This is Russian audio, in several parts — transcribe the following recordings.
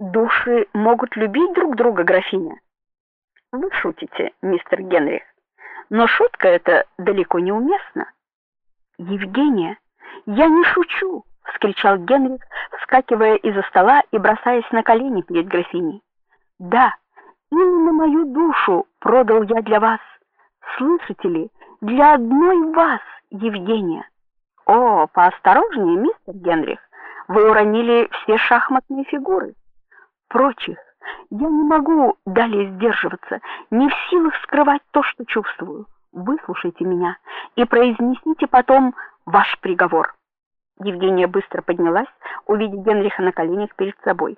Души могут любить друг друга, графиня. Вы шутите, мистер Генрих. Но шутка эта далеко не уместна. Евгения, я не шучу, вскричал Генрих, вскакивая из-за стола и бросаясь на колени перед графиней. Да, именно мою душу продал я для вас. Слышите ли, для одной вас, Евгения. О, поосторожнее, мистер Генрих. Вы уронили все шахматные фигуры. Прочих я не могу далее сдерживаться, не в силах скрывать то, что чувствую. Выслушайте меня и произнесите потом ваш приговор. Евгения быстро поднялась, увидев Генриха на коленях перед собой.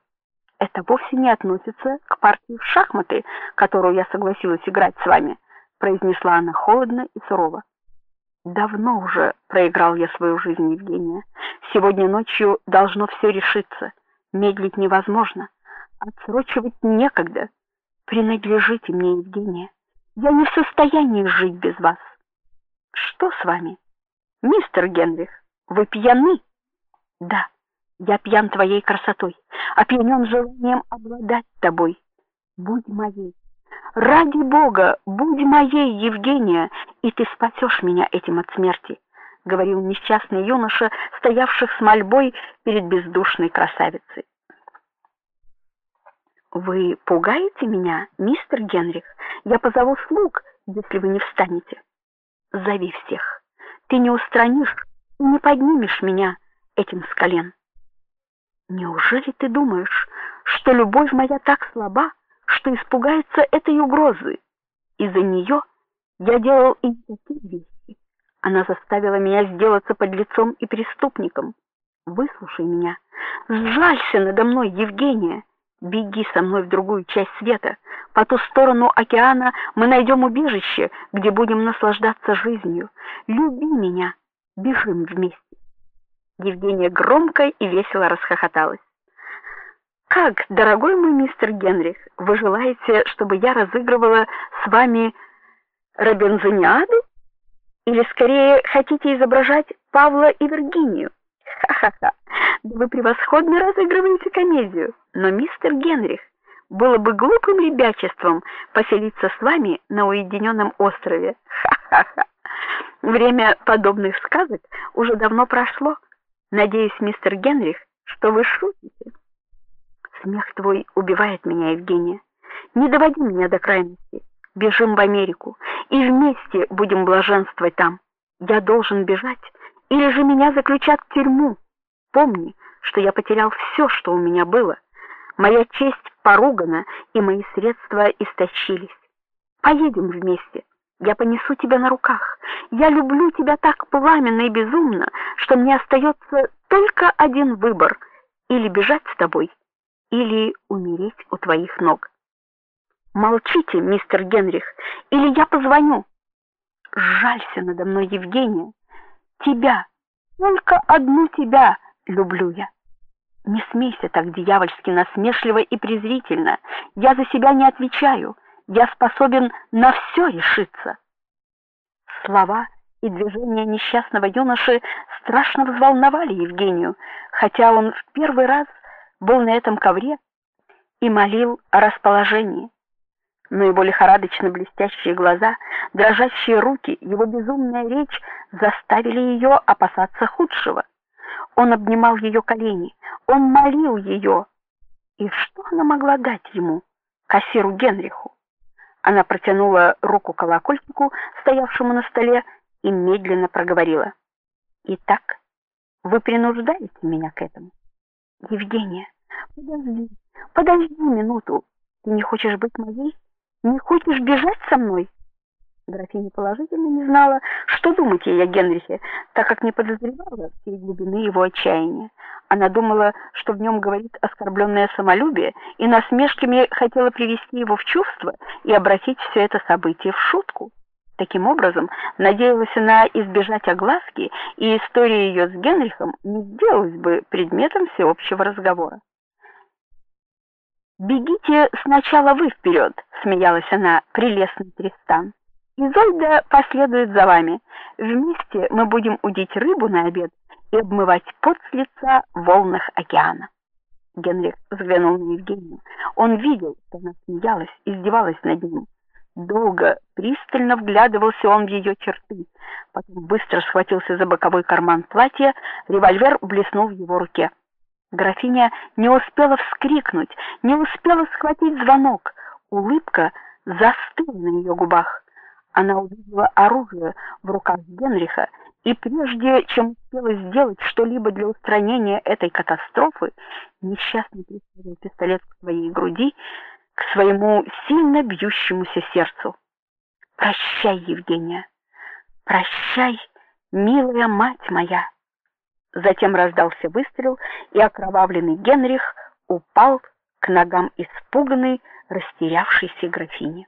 Это вовсе не относится к партии в шахматы, которую я согласилась играть с вами, произнесла она холодно и сурово. Давно уже проиграл я свою жизнь, Евгения. Сегодня ночью должно все решиться. Медлить невозможно, отсрочивать некогда. Принадлежите мне, Евгения. Я не в состоянии жить без вас. Что с вами? Мистер Генрих, вы пьяны? Да. Я пьян твоей красотой, опьянен желанием обладать тобой. Будь моей. Ради Бога, будь моей, Евгения, и ты спасешь меня этим от смерти, говорил несчастный юноша, стоявший с мольбой перед бездушной красавицей. Вы пугаете меня, мистер Генрих? Я позову слуг, если вы не встанете. Зови всех. Ты не устранишь не поднимешь меня этим с колен. Неужели ты думаешь, что любовь моя так слаба, что испугается этой угрозы? Из-за нее я делал и такие вещи. Она заставила меня сделаться подлецом и преступником. Выслушай меня. Сжалься надо мной, Евгения. Беги со мной в другую часть света. По ту сторону океана мы найдем убежище, где будем наслаждаться жизнью. Люби меня. Бежим вместе. Евгения громко и весело расхохоталась. Как, дорогой мой мистер Генрих, вы желаете, чтобы я разыгрывала с вами Робинзониаду? Или скорее хотите изображать Павла и Виргинию? Ха-ха-ха. Вы превосходно разыгрываете комедию. Но мистер Генрих, было бы глупым ребячеством поселиться с вами на уединенном острове. Ха-ха-ха. Время подобных сказок уже давно прошло. Надеюсь, мистер Генрих, что вы шутите. Смех твой убивает меня, Евгения. Не доводи меня до крайности. Бежим в Америку и вместе будем блаженствовать там. Я должен бежать, или же меня заключат в тюрьму. Помни, что я потерял все, что у меня было. Моя честь поругана, и мои средства истощились. Поедем вместе. Я понесу тебя на руках. Я люблю тебя так пламенно и безумно, что мне остается только один выбор: или бежать с тобой, или умереть у твоих ног. Молчите, мистер Генрих, или я позвоню. Жалься надо мной, Евгения. Тебя, только одну тебя люблю я. Не смейся так дьявольски насмешливо и презрительно. Я за себя не отвечаю я способен на все решиться. Слова и движения несчастного юноши страшно взволновали Евгению, хотя он в первый раз был на этом ковре и молил о расположении. Но его лихорадочно блестящие глаза, дрожащие руки, его безумная речь заставили ее опасаться худшего. Он обнимал ее колени, он молил ее. И что она могла дать ему, кассиру Генриху? Она протянула руку колокольчику, стоявшему на столе, и медленно проговорила: "Итак, вы принуждаете меня к этому?" "Евгения, подожди, подожди минуту. Ты не хочешь быть моей? Не хочешь бежать со мной?" Графиня положительно не знала, что думать ей о Генрихе, так как не подозревала всей глубины его отчаяния. Она думала, что в нем говорит оскорбленное самолюбие, и насмешками хотела привести его в чувство и обратить все это событие в шутку. Таким образом, надеялась она избежать огласки, и история ее с Генрихом не сделалась бы предметом всеобщего разговора. Бегите сначала вы вперед», — смеялась она, прелестный Тристан. Изольда последует за вами. Вместе мы будем удить рыбу на обед и обмывать пот с лица в волнах океана. Генрих взглянул на Евгению. Он видел, что она смеялась, издевалась над ним. Долго, пристально вглядывался он в ее черты, потом быстро схватился за боковой карман платья, револьвер блеснул в его руке. Графиня не успела вскрикнуть, не успела схватить звонок. Улыбка застыла на ее губах. Она увидела оружие в руках Генриха, и прежде чем успела сделать что-либо для устранения этой катастрофы, несчастный приставил пистолет к своей груди, к своему сильно бьющемуся сердцу. Прощай, Евгения. Прощай, милая мать моя. Затем раздался выстрел, и окровавленный Генрих упал к ногам испуганной, растерявшейся графини.